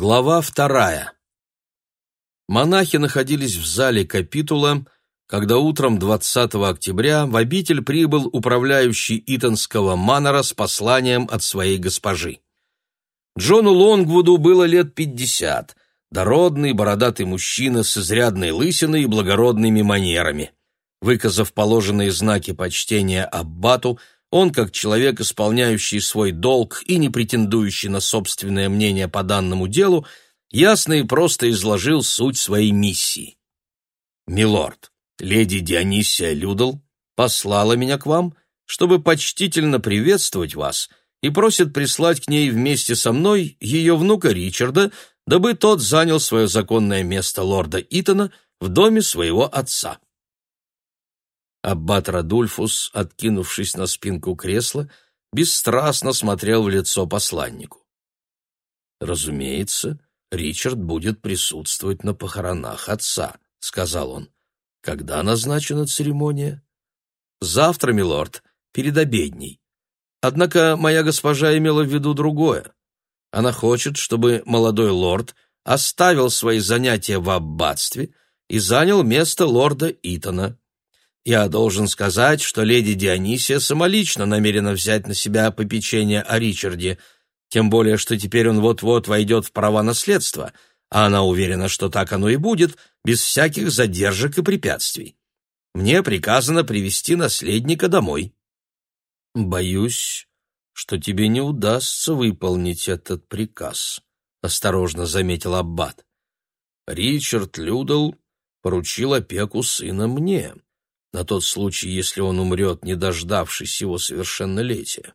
Глава вторая. Монахи находились в зале капитула, когда утром 20 октября в обитель прибыл управляющий Итонского манора с посланием от своей госпожи. Джону Лонгвуду было лет пятьдесят, дородный бородатый мужчина с изрядной лысиной и благородными манерами. Выказав положенные знаки почтения аббату, он, как человек, исполняющий свой долг и не претендующий на собственное мнение по данному делу, ясно и просто изложил суть своей миссии. «Милорд, леди Дионисия Людл послала меня к вам, чтобы почтительно приветствовать вас и просит прислать к ней вместе со мной ее внука Ричарда, дабы тот занял свое законное место лорда Итона в доме своего отца». Аббат Радульфус, откинувшись на спинку кресла, бесстрастно смотрел в лицо посланнику. «Разумеется, Ричард будет присутствовать на похоронах отца», — сказал он. «Когда назначена церемония?» «Завтра, милорд, перед обедней. Однако моя госпожа имела в виду другое. Она хочет, чтобы молодой лорд оставил свои занятия в аббатстве и занял место лорда Итона. Я должен сказать, что леди Дионисия самолично намерена взять на себя попечение о Ричарде, тем более, что теперь он вот-вот войдет в права наследства, а она уверена, что так оно и будет, без всяких задержек и препятствий. Мне приказано привести наследника домой. Боюсь, что тебе не удастся выполнить этот приказ, осторожно заметил аббат. Ричард Людл поручил опеку сына мне на тот случай, если он умрет, не дождавшись его совершеннолетия.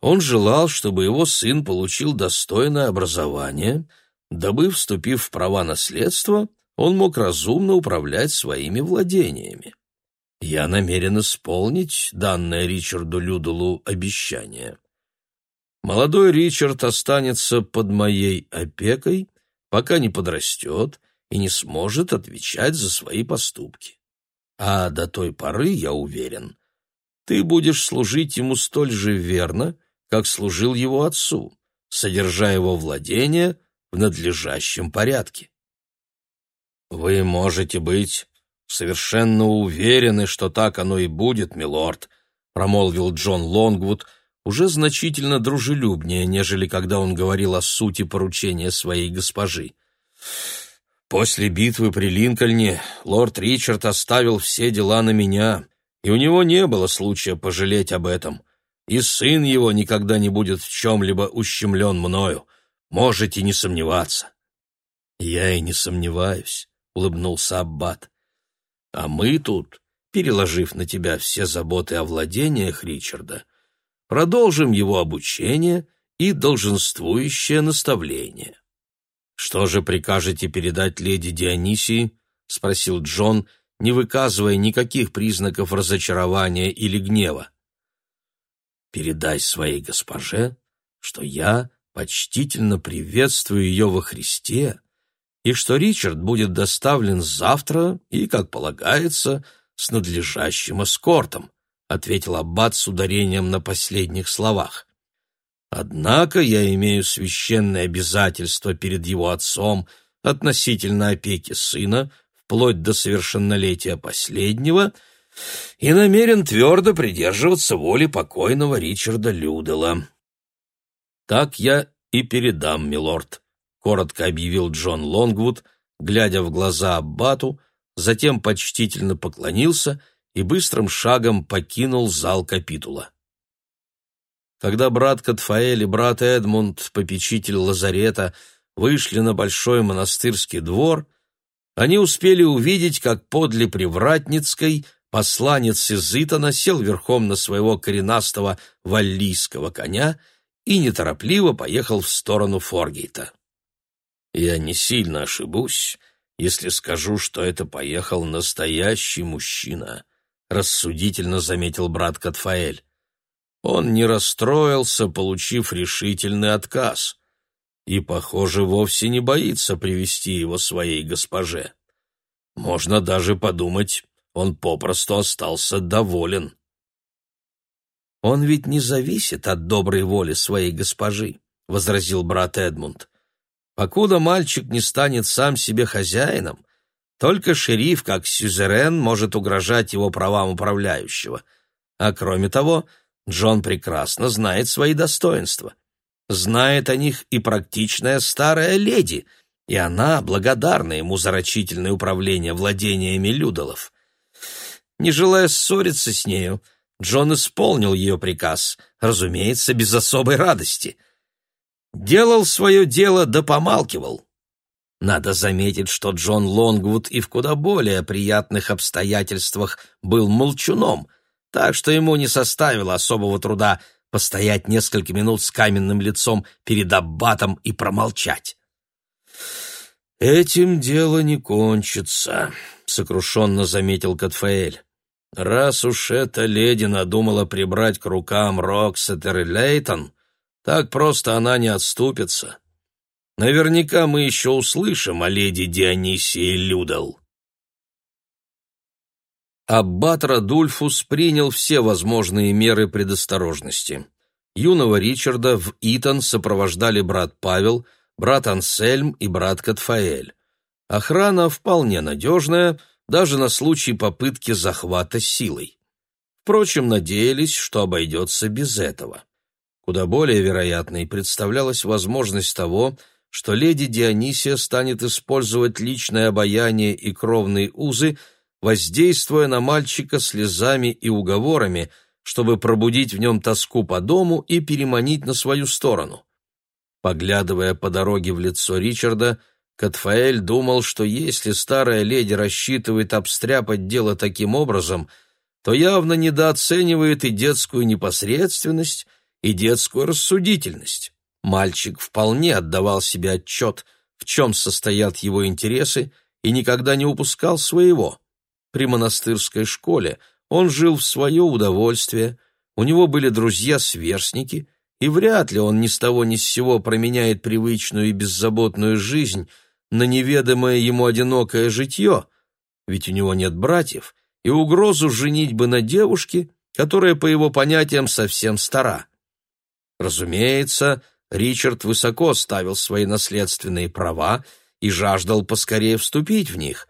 Он желал, чтобы его сын получил достойное образование, дабы, вступив в права наследства, он мог разумно управлять своими владениями. Я намерен исполнить данное Ричарду Людулу обещание. Молодой Ричард останется под моей опекой, пока не подрастет и не сможет отвечать за свои поступки. А до той поры, я уверен, ты будешь служить ему столь же верно, как служил его отцу, содержа его владение в надлежащем порядке. Вы можете быть совершенно уверены, что так оно и будет, милорд, промолвил Джон Лонгвуд, уже значительно дружелюбнее, нежели когда он говорил о сути поручения своей госпожи. После битвы при Линкольне лорд Ричард оставил все дела на меня, и у него не было случая пожалеть об этом. И сын его никогда не будет в чем-либо ущемлен мною. Можете не сомневаться. Я и не сомневаюсь, — улыбнулся Аббат. А мы тут, переложив на тебя все заботы о владениях Ричарда, продолжим его обучение и долженствующее наставление. «Что же прикажете передать леди Дионисии?» — спросил Джон, не выказывая никаких признаков разочарования или гнева. «Передай своей госпоже, что я почтительно приветствую ее во Христе и что Ричард будет доставлен завтра и, как полагается, с надлежащим эскортом», — ответил Аббат с ударением на последних словах. Однако я имею священное обязательство перед его отцом относительно опеки сына, вплоть до совершеннолетия последнего, и намерен твердо придерживаться воли покойного Ричарда Людела. «Так я и передам, милорд», — коротко объявил Джон Лонгвуд, глядя в глаза Аббату, затем почтительно поклонился и быстрым шагом покинул зал капитула. Когда брат Катфаэль и брат Эдмунд, попечитель лазарета, вышли на большой монастырский двор, они успели увидеть, как подле Привратницкой посланец из Итана сел верхом на своего коренастого валлийского коня и неторопливо поехал в сторону Форгейта. Я не сильно ошибусь, если скажу, что это поехал настоящий мужчина, рассудительно заметил брат Катфаэль. Он не расстроился, получив решительный отказ, и, похоже, вовсе не боится привести его своей госпоже. Можно даже подумать, он попросту остался доволен. «Он ведь не зависит от доброй воли своей госпожи», — возразил брат Эдмунд. Покуда мальчик не станет сам себе хозяином, только шериф, как сюзерен, может угрожать его правам управляющего. А кроме того, Джон прекрасно знает свои достоинства. Знает о них и практичная старая леди, и она благодарна ему за рачительное управление владениями Людолов. Не желая ссориться с нею, Джон исполнил ее приказ, разумеется, без особой радости. Делал свое дело да помалкивал. Надо заметить, что Джон Лонгвуд и в куда более приятных обстоятельствах был молчуном, так что ему не составило особого труда постоять несколько минут с каменным лицом перед аббатом и промолчать. «Этим дело не кончится», — сокрушенно заметил Катфаэль. «Раз уж эта леди надумала прибрать к рукам Роксетер и Лейтон, так просто она не отступится. Наверняка мы еще услышим о леди Дионисии Людал». Аббат Радульфус принял все возможные меры предосторожности. Юного Ричарда в Итон сопровождали брат Павел, брат Ансельм и брат Катфаэль. Охрана вполне надежная, даже на случай попытки захвата силой. Впрочем, надеялись, что обойдется без этого. Куда более вероятной представлялась возможность того, что леди Дионисия станет использовать личное обаяние и кровные узы, воздействуя на мальчика слезами и уговорами, чтобы пробудить в нем тоску по дому и переманить на свою сторону. Поглядывая по дороге в лицо Ричарда, Катфаэль думал, что если старая леди рассчитывает обстряпать дело таким образом, то явно недооценивает и детскую непосредственность, и детскую рассудительность. Мальчик вполне отдавал себе отчет, в чем состоят его интересы, и никогда не упускал своего. При монастырской школе он жил в свое удовольствие, у него были друзья-сверстники, и вряд ли он ни с того ни с сего променяет привычную и беззаботную жизнь на неведомое ему одинокое житье, ведь у него нет братьев, и угрозу женить бы на девушке, которая, по его понятиям, совсем стара. Разумеется, Ричард высоко ставил свои наследственные права и жаждал поскорее вступить в них,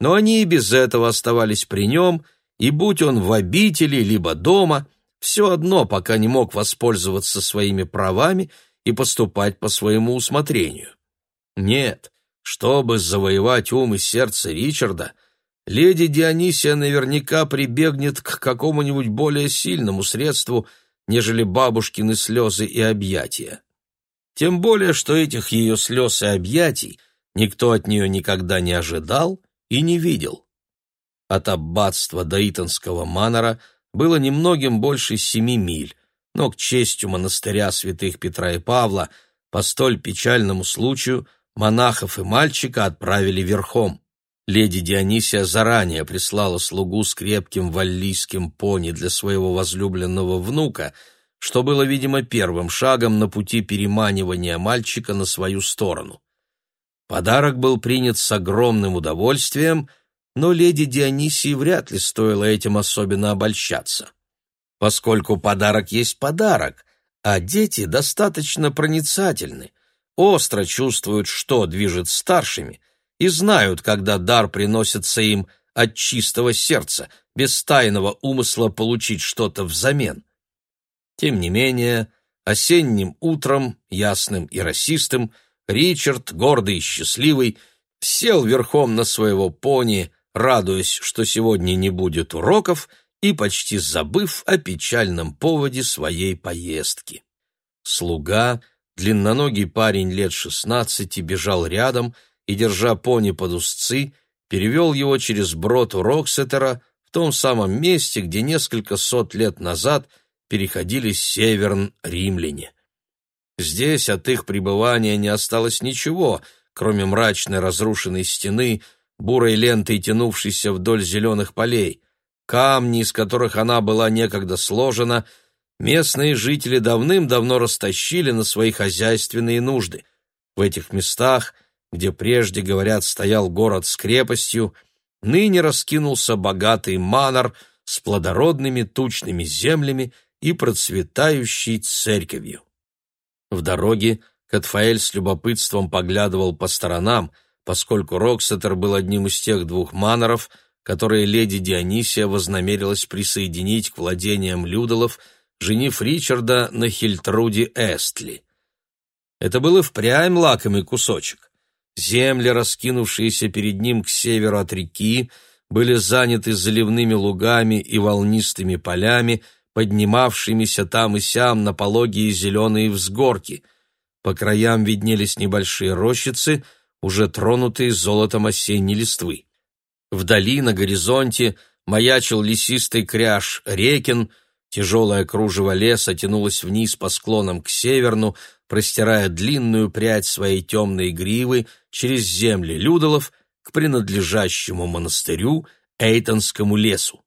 но они и без этого оставались при нем, и будь он в обители либо дома, все одно пока не мог воспользоваться своими правами и поступать по своему усмотрению. Нет, чтобы завоевать ум и сердце Ричарда, леди Дионисия наверняка прибегнет к какому-нибудь более сильному средству, нежели бабушкины слезы и объятия. Тем более, что этих ее слез и объятий никто от нее никогда не ожидал и не видел. От аббатства до Итонского манора было немногим больше семи миль, но к честью монастыря святых Петра и Павла по столь печальному случаю монахов и мальчика отправили верхом. Леди Дионисия заранее прислала слугу с крепким валлийским пони для своего возлюбленного внука, что было, видимо, первым шагом на пути переманивания мальчика на свою сторону. Подарок был принят с огромным удовольствием, но леди Дионисии вряд ли стоило этим особенно обольщаться. Поскольку подарок есть подарок, а дети достаточно проницательны, остро чувствуют, что движет старшими, и знают, когда дар приносится им от чистого сердца, без тайного умысла получить что-то взамен. Тем не менее, осенним утром, ясным и расистым, Ричард, гордый и счастливый, сел верхом на своего пони, радуясь, что сегодня не будет уроков, и почти забыв о печальном поводе своей поездки. Слуга, длинноногий парень лет шестнадцати, бежал рядом и, держа пони под узцы, перевел его через брод у Роксетера в том самом месте, где несколько сот лет назад переходили северн римляне. Здесь от их пребывания не осталось ничего, кроме мрачной разрушенной стены, бурой лентой, тянувшейся вдоль зеленых полей. Камни, из которых она была некогда сложена, местные жители давным-давно растащили на свои хозяйственные нужды. В этих местах, где прежде, говорят, стоял город с крепостью, ныне раскинулся богатый манор с плодородными тучными землями и процветающей церковью. В дороге Катфаэль с любопытством поглядывал по сторонам, поскольку Роксетер был одним из тех двух маноров, которые леди Дионисия вознамерилась присоединить к владениям Людолов, женив Ричарда на Хильтруде Эстли. Это был и впрямь лакомый кусочек. Земли, раскинувшиеся перед ним к северу от реки, были заняты заливными лугами и волнистыми полями, поднимавшимися там и сям на пологие зеленые взгорки. По краям виднелись небольшие рощицы, уже тронутые золотом осенней листвы. Вдали, на горизонте, маячил лесистый кряж Рекин, тяжелое кружево леса тянулось вниз по склонам к северну, простирая длинную прядь своей темной гривы через земли Людолов к принадлежащему монастырю Эйтонскому лесу.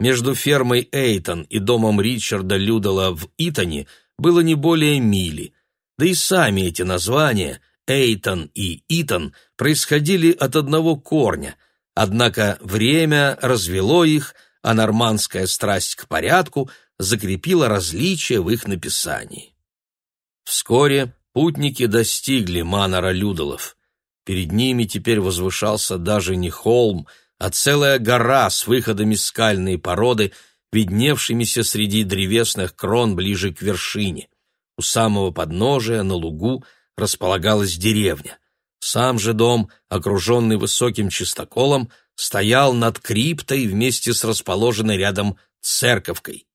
Между фермой Эйтон и домом Ричарда Людола в Итоне было не более мили, да и сами эти названия, Эйтон и Итон, происходили от одного корня, однако время развело их, а нормандская страсть к порядку закрепила различия в их написании. Вскоре путники достигли манора Людолов. Перед ними теперь возвышался даже не холм, а целая гора с выходами скальной породы, видневшимися среди древесных крон ближе к вершине. У самого подножия, на лугу, располагалась деревня. Сам же дом, окруженный высоким чистоколом, стоял над криптой вместе с расположенной рядом церковкой.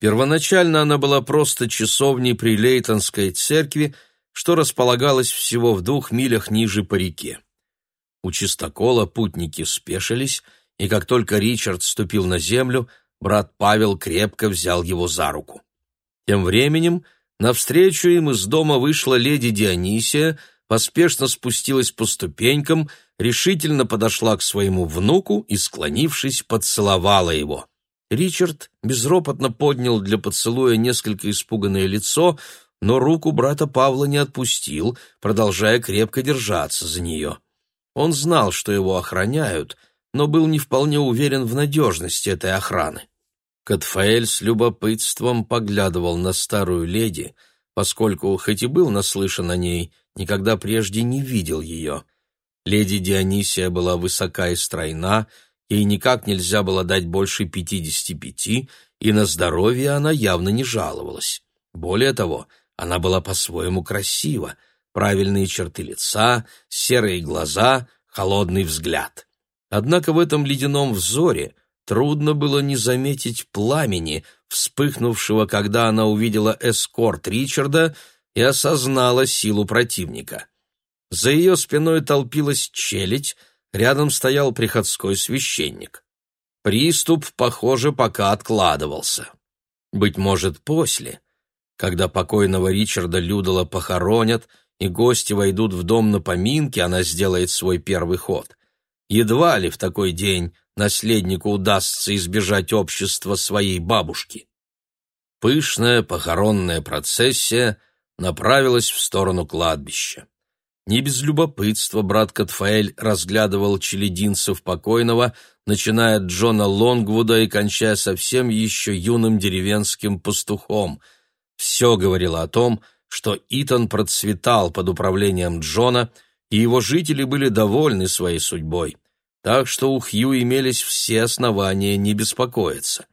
Первоначально она была просто часовней при Лейтонской церкви, что располагалось всего в двух милях ниже по реке. У чистокола путники спешились, и как только Ричард ступил на землю, брат Павел крепко взял его за руку. Тем временем навстречу им из дома вышла леди Дионисия, поспешно спустилась по ступенькам, решительно подошла к своему внуку и, склонившись, поцеловала его. Ричард безропотно поднял для поцелуя несколько испуганное лицо, но руку брата Павла не отпустил, продолжая крепко держаться за нее. Он знал, что его охраняют, но был не вполне уверен в надежности этой охраны. Катфаэль с любопытством поглядывал на старую леди, поскольку, хоть и был наслышан о ней, никогда прежде не видел ее. Леди Дионисия была высока и стройна, ей никак нельзя было дать больше пятидесяти пяти, и на здоровье она явно не жаловалась. Более того, она была по-своему красива — правильные черты лица, серые глаза, холодный взгляд. Однако в этом ледяном взоре трудно было не заметить пламени, вспыхнувшего, когда она увидела эскорт Ричарда и осознала силу противника. За ее спиной толпилась челядь, рядом стоял приходской священник. Приступ, похоже, пока откладывался. Быть может, после, когда покойного Ричарда Людала похоронят и гости войдут в дом на поминки, она сделает свой первый ход. Едва ли в такой день наследнику удастся избежать общества своей бабушки. Пышная похоронная процессия направилась в сторону кладбища. Не без любопытства брат Катфаэль разглядывал челединцев покойного, начиная от Джона Лонгвуда и кончая совсем еще юным деревенским пастухом. Все говорило о том, что Итан процветал под управлением Джона, и его жители были довольны своей судьбой. Так что у Хью имелись все основания не беспокоиться.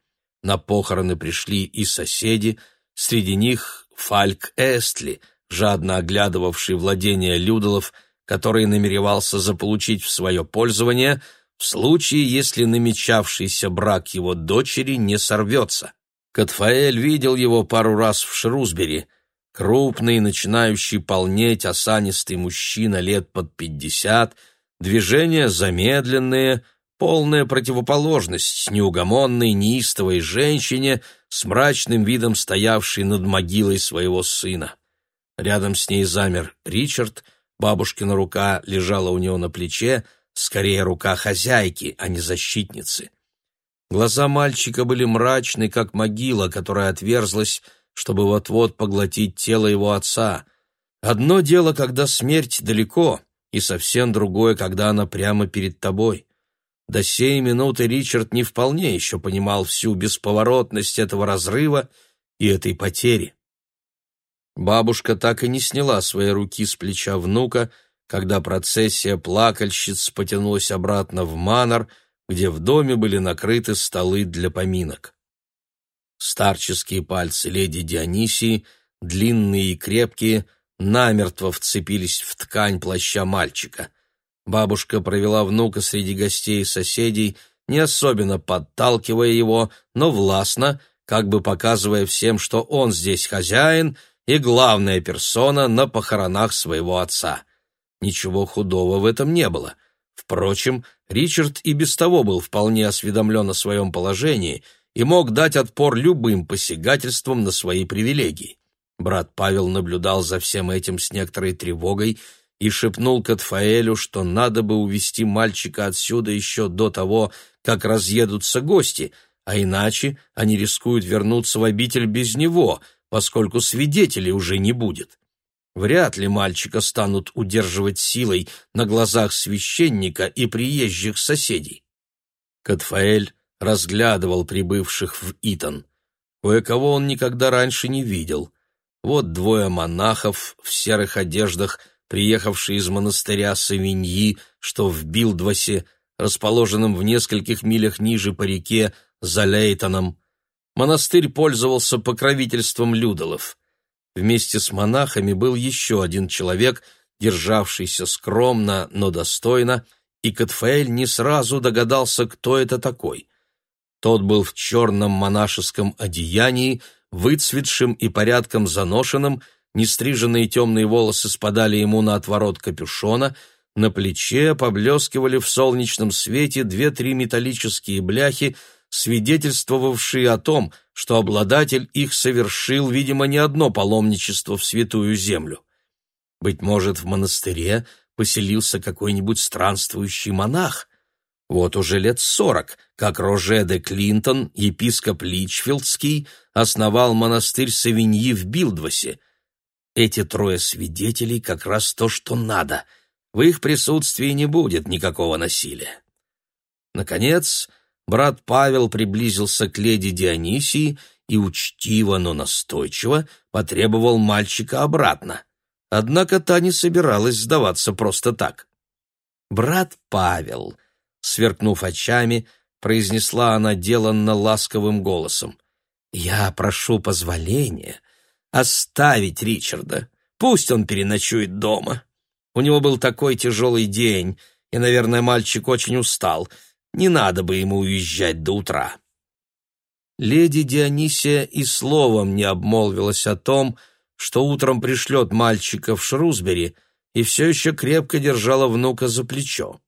На похороны пришли и соседи, среди них Фальк Эстли, жадно оглядывавший владения Людолов, который намеревался заполучить в свое пользование в случае, если намечавшийся брак его дочери не сорвется. Катфаэль видел его пару раз в Шрусбери, Крупный, начинающий полнеть, осанистый мужчина лет под пятьдесят, движения замедленные, полная противоположность неугомонной, неистовой женщине с мрачным видом стоявшей над могилой своего сына. Рядом с ней замер Ричард, бабушкина рука лежала у него на плече, скорее рука хозяйки, а не защитницы. Глаза мальчика были мрачны, как могила, которая отверзлась, чтобы вот-вот поглотить тело его отца. Одно дело, когда смерть далеко, и совсем другое, когда она прямо перед тобой. До сей минуты Ричард не вполне еще понимал всю бесповоротность этого разрыва и этой потери. Бабушка так и не сняла свои руки с плеча внука, когда процессия плакальщиц потянулась обратно в манор, где в доме были накрыты столы для поминок. Старческие пальцы леди Дионисии, длинные и крепкие, намертво вцепились в ткань плаща мальчика. Бабушка провела внука среди гостей и соседей, не особенно подталкивая его, но властно, как бы показывая всем, что он здесь хозяин и главная персона на похоронах своего отца. Ничего худого в этом не было. Впрочем, Ричард и без того был вполне осведомлен о своем положении и мог дать отпор любым посягательствам на свои привилегии. Брат Павел наблюдал за всем этим с некоторой тревогой и шепнул Катфаэлю, что надо бы увести мальчика отсюда еще до того, как разъедутся гости, а иначе они рискуют вернуться в обитель без него, поскольку свидетелей уже не будет. Вряд ли мальчика станут удерживать силой на глазах священника и приезжих соседей. Катфаэль разглядывал прибывших в Итан. Кое-кого он никогда раньше не видел. Вот двое монахов в серых одеждах, приехавшие из монастыря Савиньи, что в Билдвасе, расположенном в нескольких милях ниже по реке, за Лейтоном. Монастырь пользовался покровительством Людолов. Вместе с монахами был еще один человек, державшийся скромно, но достойно, и Катфаэль не сразу догадался, кто это такой. Тот был в черном монашеском одеянии, выцветшим и порядком заношенным, нестриженные темные волосы спадали ему на отворот капюшона, на плече поблескивали в солнечном свете две-три металлические бляхи, свидетельствовавшие о том, что обладатель их совершил, видимо, не одно паломничество в святую землю. Быть может, в монастыре поселился какой-нибудь странствующий монах, вот уже лет сорок, как Роже де Клинтон, епископ Личфилдский, основал монастырь Савиньи в Билдвасе. Эти трое свидетелей как раз то, что надо. В их присутствии не будет никакого насилия. Наконец, брат Павел приблизился к леди Дионисии и учтиво, но настойчиво потребовал мальчика обратно. Однако та не собиралась сдаваться просто так. «Брат Павел», сверкнув очами, произнесла она деланно ласковым голосом. «Я прошу позволения оставить Ричарда. Пусть он переночует дома. У него был такой тяжелый день, и, наверное, мальчик очень устал. Не надо бы ему уезжать до утра». Леди Дионисия и словом не обмолвилась о том, что утром пришлет мальчика в Шрусбери, и все еще крепко держала внука за плечо.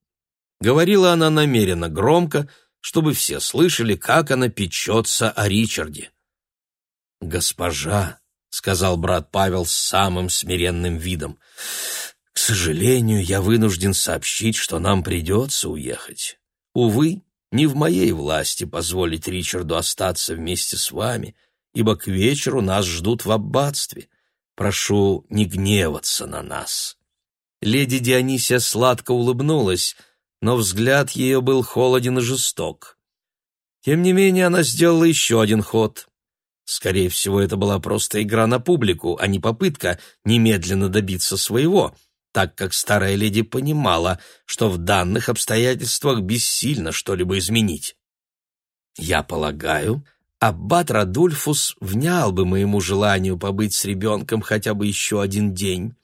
Говорила она намеренно громко, чтобы все слышали, как она печется о Ричарде. «Госпожа», — сказал брат Павел с самым смиренным видом, — «к сожалению, я вынужден сообщить, что нам придется уехать. Увы, не в моей власти позволить Ричарду остаться вместе с вами, ибо к вечеру нас ждут в аббатстве. Прошу не гневаться на нас». Леди Дионисия сладко улыбнулась, но взгляд ее был холоден и жесток. Тем не менее, она сделала еще один ход. Скорее всего, это была просто игра на публику, а не попытка немедленно добиться своего, так как старая леди понимала, что в данных обстоятельствах бессильно что-либо изменить. «Я полагаю, аббат Радульфус внял бы моему желанию побыть с ребенком хотя бы еще один день.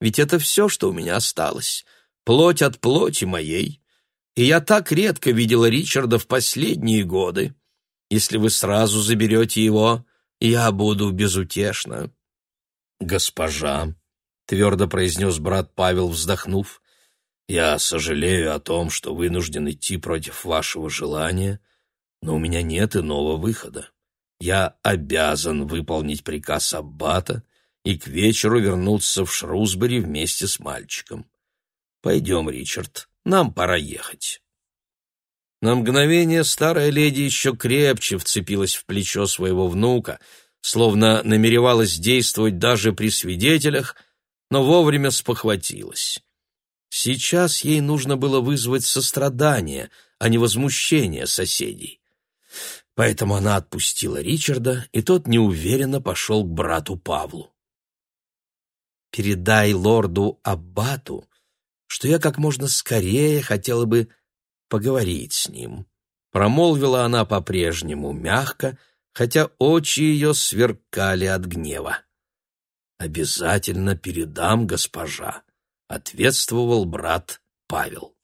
Ведь это все, что у меня осталось плоть от плоти моей, и я так редко видела Ричарда в последние годы. Если вы сразу заберете его, я буду безутешна». «Госпожа», — твердо произнес брат Павел, вздохнув, — «я сожалею о том, что вынужден идти против вашего желания, но у меня нет иного выхода. Я обязан выполнить приказ Аббата и к вечеру вернуться в Шрусбери вместе с мальчиком. Пойдем, Ричард, нам пора ехать. На мгновение старая леди еще крепче вцепилась в плечо своего внука, словно намеревалась действовать даже при свидетелях, но вовремя спохватилась. Сейчас ей нужно было вызвать сострадание, а не возмущение соседей. Поэтому она отпустила Ричарда, и тот неуверенно пошел к брату Павлу. передай лорду Аббату, что я как можно скорее хотела бы поговорить с ним. Промолвила она по-прежнему мягко, хотя очи ее сверкали от гнева. «Обязательно передам, госпожа», — ответствовал брат Павел.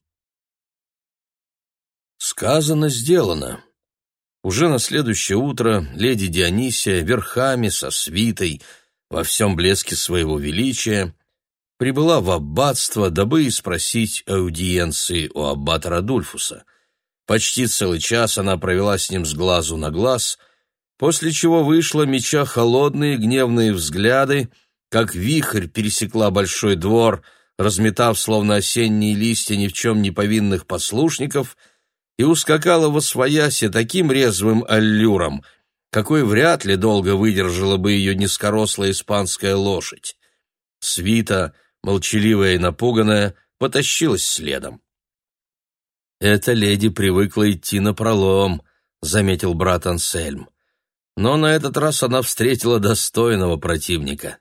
Сказано, сделано. Уже на следующее утро леди Дионисия верхами со свитой во всем блеске своего величия прибыла в аббатство, дабы спросить аудиенции у аббата Радульфуса. Почти целый час она провела с ним с глазу на глаз, после чего вышла, меча холодные гневные взгляды, как вихрь пересекла большой двор, разметав, словно осенние листья ни в чем не повинных послушников — и ускакала во свояси таким резвым аллюром, какой вряд ли долго выдержала бы ее низкорослая испанская лошадь. Свита, молчаливая и напуганная, потащилась следом. «Эта леди привыкла идти на пролом», — заметил брат Ансельм. Но на этот раз она встретила достойного противника.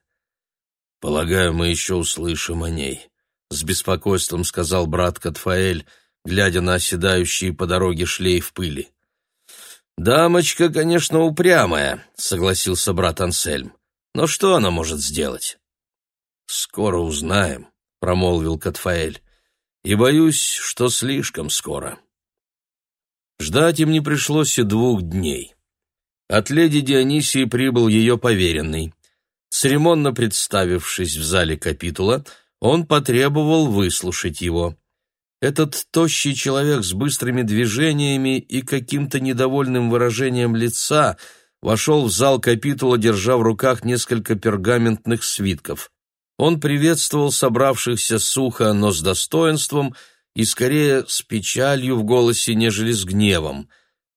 «Полагаю, мы еще услышим о ней», — с беспокойством сказал брат Катфаэль, — глядя на оседающий по дороге шлейф пыли. «Дамочка, конечно, упрямая», — согласился брат Ансельм. «Но что она может сделать?» «Скоро узнаем», — промолвил Катфаэль. «И боюсь, что слишком скоро». Ждать им не пришлось и двух дней. От леди Дионисии прибыл ее поверенный. Церемонно представившись в зале капитула, он потребовал выслушать его. Этот тощий человек с быстрыми движениями и каким-то недовольным выражением лица вошел в зал капитула, держа в руках несколько пергаментных свитков. Он приветствовал собравшихся сухо, но с достоинством и скорее с печалью в голосе, нежели с гневом.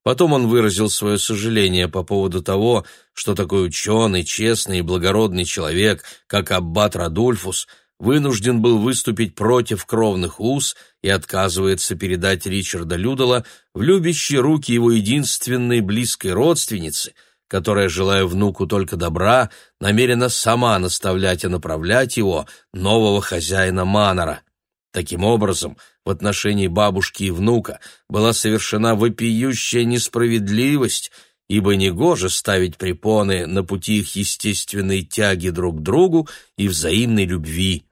Потом он выразил свое сожаление по поводу того, что такой ученый, честный и благородный человек, как аббат Радульфус – вынужден был выступить против кровных уз и отказывается передать Ричарда Людала в любящие руки его единственной близкой родственницы, которая, желая внуку только добра, намерена сама наставлять и направлять его, нового хозяина Манора. Таким образом, в отношении бабушки и внука была совершена вопиющая несправедливость, ибо негоже ставить препоны на пути их естественной тяги друг к другу и взаимной любви.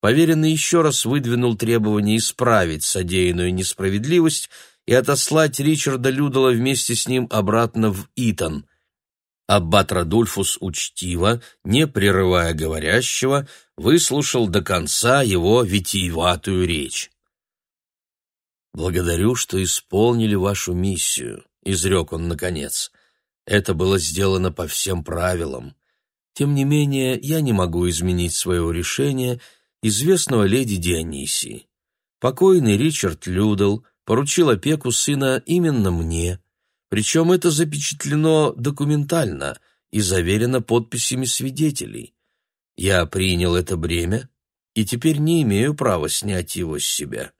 Поверенный еще раз выдвинул требование исправить содеянную несправедливость и отослать Ричарда Людала вместе с ним обратно в Итон. Аббат Радульфус учтиво, не прерывая говорящего, выслушал до конца его витиеватую речь. «Благодарю, что исполнили вашу миссию», — изрек он наконец. «Это было сделано по всем правилам. Тем не менее, я не могу изменить своего решения известного леди Дионисии. Покойный Ричард Людл поручил опеку сына именно мне, причем это запечатлено документально и заверено подписями свидетелей. Я принял это бремя и теперь не имею права снять его с себя.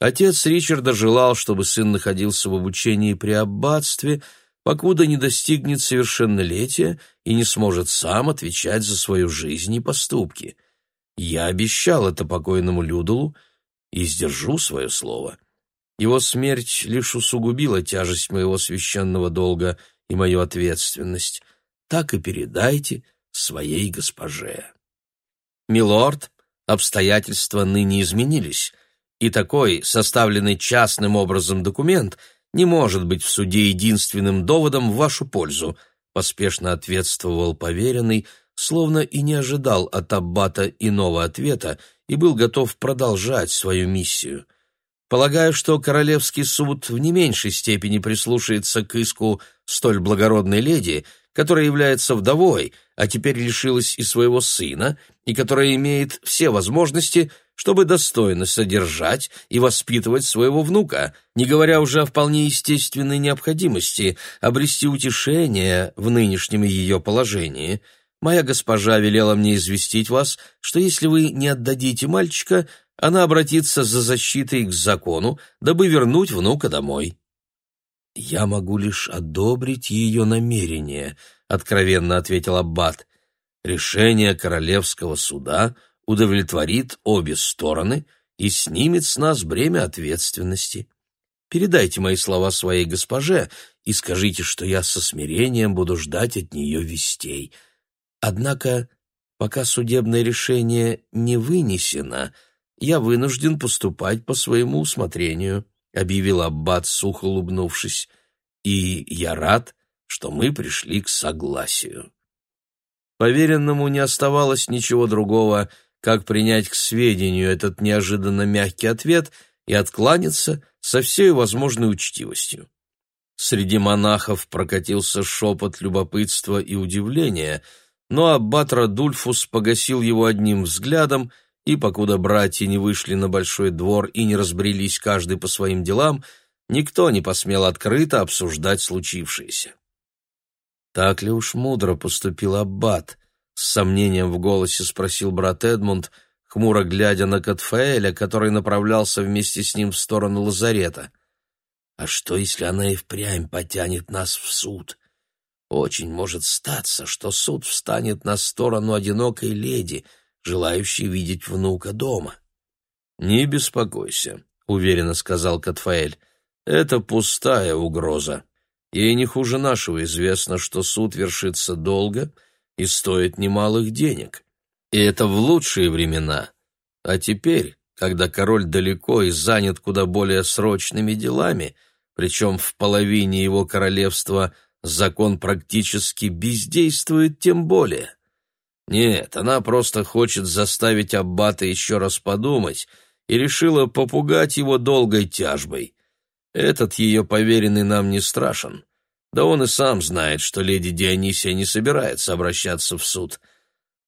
Отец Ричарда желал, чтобы сын находился в обучении при аббатстве, покуда не достигнет совершеннолетия и не сможет сам отвечать за свою жизнь и поступки. Я обещал это покойному Людулу и сдержу свое слово. Его смерть лишь усугубила тяжесть моего священного долга и мою ответственность. Так и передайте своей госпоже. Милорд, обстоятельства ныне изменились, и такой, составленный частным образом документ, не может быть в суде единственным доводом в вашу пользу, поспешно ответствовал поверенный, словно и не ожидал от Аббата иного ответа и был готов продолжать свою миссию. Полагаю, что Королевский суд в не меньшей степени прислушается к иску столь благородной леди, которая является вдовой, а теперь лишилась и своего сына, и которая имеет все возможности, чтобы достойно содержать и воспитывать своего внука, не говоря уже о вполне естественной необходимости обрести утешение в нынешнем ее положении – Моя госпожа велела мне известить вас, что если вы не отдадите мальчика, она обратится за защитой к закону, дабы вернуть внука домой». «Я могу лишь одобрить ее намерение», — откровенно ответил Аббат. Решение королевского суда удовлетворит обе стороны и снимет с нас бремя ответственности. Передайте мои слова своей госпоже и скажите, что я со смирением буду ждать от нее вестей. Однако, пока судебное решение не вынесено, я вынужден поступать по своему усмотрению», — объявил Аббат, сухо улыбнувшись. «И я рад, что мы пришли к согласию». Поверенному не оставалось ничего другого, как принять к сведению этот неожиданно мягкий ответ и откланяться со всей возможной учтивостью. Среди монахов прокатился шепот любопытства и удивления, но аббат Радульфус погасил его одним взглядом, и, покуда братья не вышли на большой двор и не разбрелись каждый по своим делам, никто не посмел открыто обсуждать случившееся. «Так ли уж мудро поступил аббат?» — с сомнением в голосе спросил брат Эдмунд, хмуро глядя на Катфаэля, который направлялся вместе с ним в сторону лазарета — а что, если она и впрямь потянет нас в суд? Очень может статься, что суд встанет на сторону одинокой леди, желающей видеть внука дома. «Не беспокойся», — уверенно сказал Катфаэль. «Это пустая угроза. Ей не хуже нашего известно, что суд вершится долго и стоит немалых денег. И это в лучшие времена. А теперь, когда король далеко и занят куда более срочными делами, причем в половине его королевства закон практически бездействует тем более. Нет, она просто хочет заставить аббата еще раз подумать и решила попугать его долгой тяжбой. Этот ее поверенный нам не страшен. Да он и сам знает, что леди Дионисия не собирается обращаться в суд.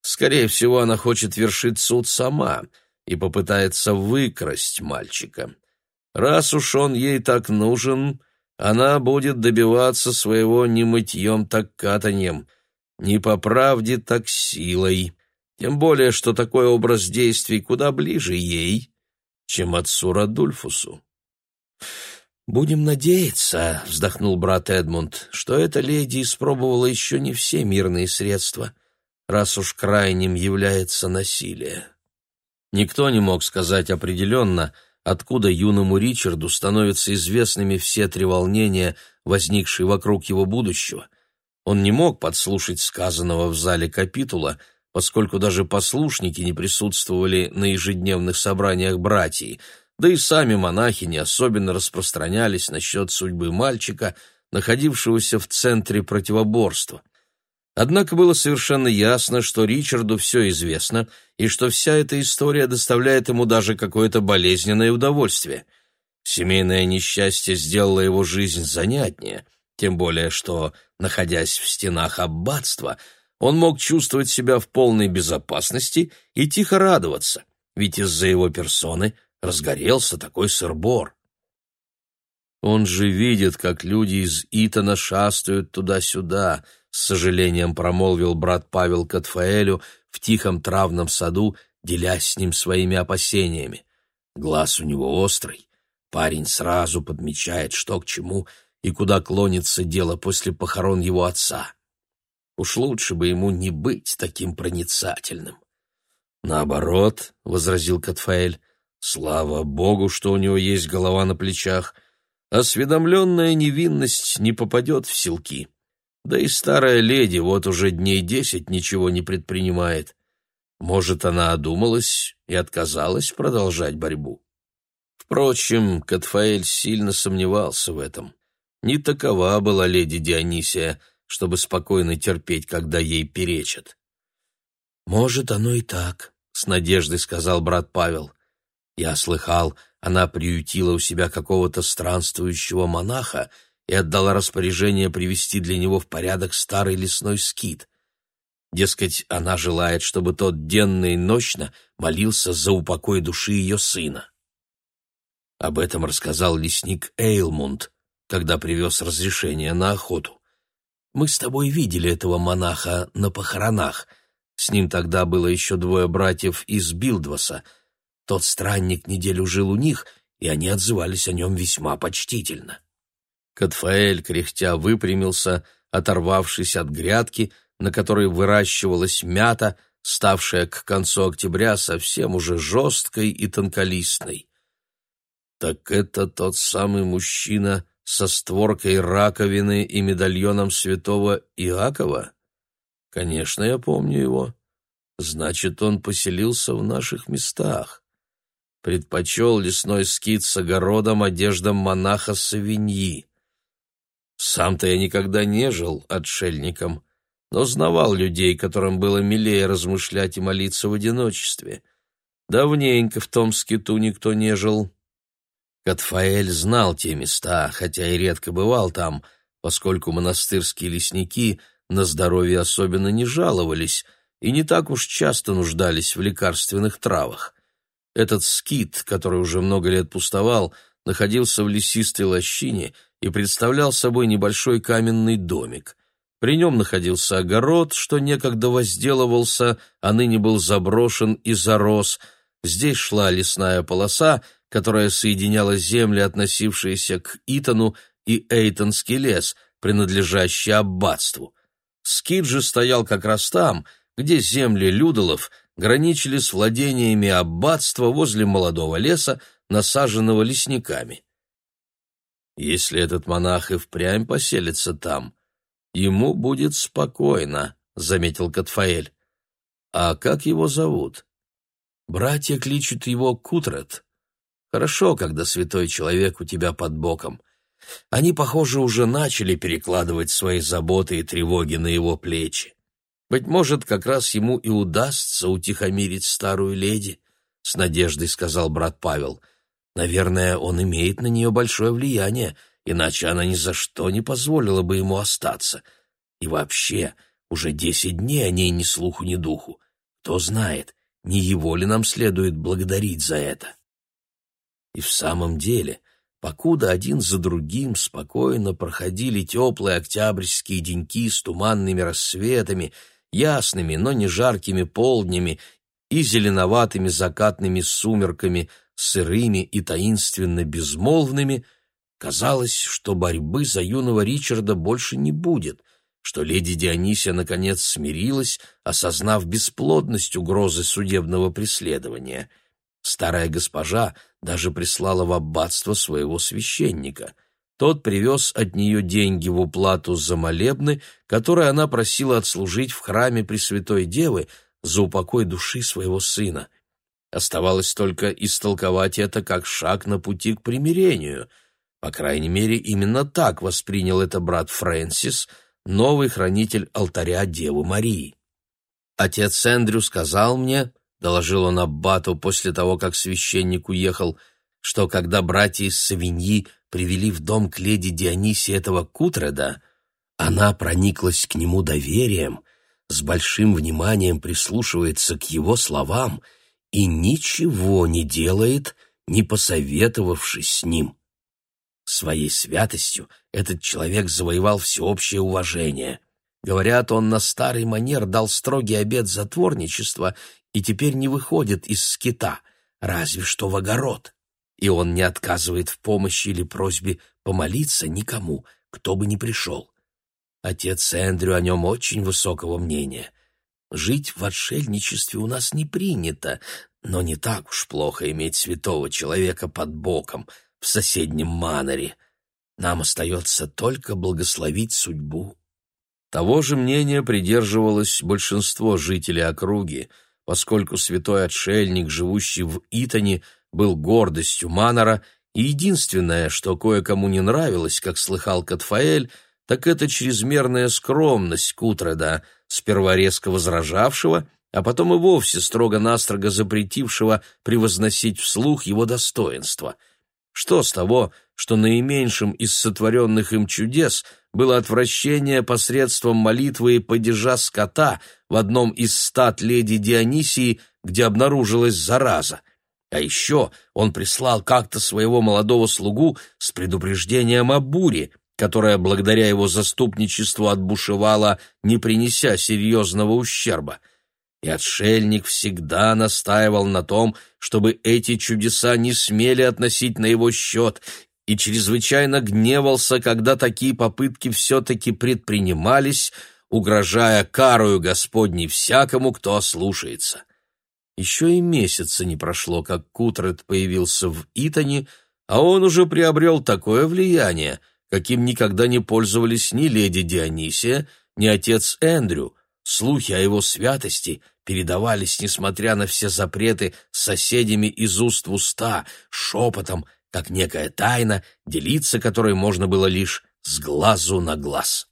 Скорее всего, она хочет вершить суд сама и попытается выкрасть мальчика. Раз уж он ей так нужен, она будет добиваться своего не мытьем, так катаньем, не по правде, так силой. Тем более, что такой образ действий куда ближе ей, чем отцу Радульфусу. «Будем надеяться», — вздохнул брат Эдмунд, «что эта леди испробовала еще не все мирные средства, раз уж крайним является насилие». Никто не мог сказать определенно, — откуда юному Ричарду становятся известными все три волнения, возникшие вокруг его будущего. Он не мог подслушать сказанного в зале капитула, поскольку даже послушники не присутствовали на ежедневных собраниях братьев, да и сами монахи не особенно распространялись насчет судьбы мальчика, находившегося в центре противоборства — Однако было совершенно ясно, что Ричарду все известно, и что вся эта история доставляет ему даже какое-то болезненное удовольствие. Семейное несчастье сделало его жизнь занятнее, тем более что, находясь в стенах аббатства, он мог чувствовать себя в полной безопасности и тихо радоваться, ведь из-за его персоны разгорелся такой сырбор. Он же видит, как люди из Итана шастают туда-сюда — с сожалением промолвил брат Павел Катфаэлю в тихом травном саду, делясь с ним своими опасениями. Глаз у него острый. Парень сразу подмечает, что к чему и куда клонится дело после похорон его отца. Уж лучше бы ему не быть таким проницательным. Наоборот, — возразил Катфаэль, — слава богу, что у него есть голова на плечах. Осведомленная невинность не попадет в селки. Да и старая леди вот уже дней десять ничего не предпринимает. Может, она одумалась и отказалась продолжать борьбу. Впрочем, Катфаэль сильно сомневался в этом. Не такова была леди Дионисия, чтобы спокойно терпеть, когда ей перечат. «Может, оно и так», — с надеждой сказал брат Павел. «Я слыхал, она приютила у себя какого-то странствующего монаха, и отдала распоряжение привести для него в порядок старый лесной скит. Дескать, она желает, чтобы тот денно и ночно молился за упокой души ее сына. Об этом рассказал лесник Эйлмунд, когда привез разрешение на охоту. Мы с тобой видели этого монаха на похоронах. С ним тогда было еще двое братьев из Билдваса. Тот странник неделю жил у них, и они отзывались о нем весьма почтительно. Катфаэль, кряхтя, выпрямился, оторвавшись от грядки, на которой выращивалась мята, ставшая к концу октября совсем уже жесткой и тонколистной. Так это тот самый мужчина со створкой раковины и медальоном святого Иакова? Конечно, я помню его. Значит, он поселился в наших местах. Предпочел лесной скит с огородом одеждам монаха Савиньи. Сам-то я никогда не жил отшельником, но знавал людей, которым было милее размышлять и молиться в одиночестве. Давненько в том скиту никто не жил. Катфаэль знал те места, хотя и редко бывал там, поскольку монастырские лесники на здоровье особенно не жаловались и не так уж часто нуждались в лекарственных травах. Этот скит, который уже много лет пустовал, находился в лесистой лощине и представлял собой небольшой каменный домик. При нем находился огород, что некогда возделывался, а ныне был заброшен и зарос. Здесь шла лесная полоса, которая соединяла земли, относившиеся к Итану, и Эйтонский лес, принадлежащий аббатству. Скит же стоял как раз там, где земли Людолов граничили с владениями аббатства возле молодого леса, насаженного лесниками. Если этот монах и впрямь поселится там, ему будет спокойно, — заметил Катфаэль. А как его зовут? Братья кличут его Кутрет. Хорошо, когда святой человек у тебя под боком. Они, похоже, уже начали перекладывать свои заботы и тревоги на его плечи. Быть может, как раз ему и удастся утихомирить старую леди, — с надеждой сказал брат Павел. — Наверное, он имеет на нее большое влияние, иначе она ни за что не позволила бы ему остаться. И вообще, уже десять дней о ней ни слуху, ни духу. Кто знает, не его ли нам следует благодарить за это? И в самом деле, покуда один за другим спокойно проходили теплые октябрьские деньки с туманными рассветами, ясными, но не жаркими полднями и зеленоватыми закатными сумерками — сырыми и таинственно безмолвными, казалось, что борьбы за юного Ричарда больше не будет, что леди Дионисия наконец смирилась, осознав бесплодность угрозы судебного преследования. Старая госпожа даже прислала в аббатство своего священника. Тот привез от нее деньги в уплату за молебны, которые она просила отслужить в храме Пресвятой Девы за упокой души своего сына — Оставалось только истолковать это как шаг на пути к примирению. По крайней мере, именно так воспринял это брат Фрэнсис, новый хранитель алтаря Девы Марии. «Отец Эндрю сказал мне, — доложил он Аббату после того, как священник уехал, — что когда братья из Савиньи привели в дом к леди Дионисии этого Кутреда, она прониклась к нему доверием, с большим вниманием прислушивается к его словам — и ничего не делает, не посоветовавшись с ним. Своей святостью этот человек завоевал всеобщее уважение. Говорят, он на старый манер дал строгий обет затворничества и теперь не выходит из скита, разве что в огород. И он не отказывает в помощи или просьбе помолиться никому, кто бы ни пришел. Отец Эндрю о нем очень высокого мнения. Жить в отшельничестве у нас не принято, но не так уж плохо иметь святого человека под боком в соседнем маноре. Нам остается только благословить судьбу. Того же мнения придерживалось большинство жителей округи, поскольку святой отшельник, живущий в Итоне, был гордостью Манора, и единственное, что кое-кому не нравилось, как слыхал Катфаэль, так это чрезмерная скромность Кутреда, сперва резко возражавшего, а потом и вовсе строго-настрого запретившего превозносить вслух его достоинства. Что с того, что наименьшим из сотворенных им чудес было отвращение посредством молитвы и падежа скота в одном из стад леди Дионисии, где обнаружилась зараза. А еще он прислал как-то своего молодого слугу с предупреждением о буре, которая благодаря его заступничеству отбушевала, не принеся серьезного ущерба. И отшельник всегда настаивал на том, чтобы эти чудеса не смели относить на его счет, и чрезвычайно гневался, когда такие попытки все-таки предпринимались, угрожая карою Господней всякому, кто ослушается. Еще и месяца не прошло, как Кутред появился в Итоне, а он уже приобрел такое влияние, каким никогда не пользовались ни леди Дионисия, ни отец Эндрю. Слухи о его святости передавались, несмотря на все запреты, соседями из уст в уста, шепотом, как некая тайна, делиться которой можно было лишь с глазу на глаз.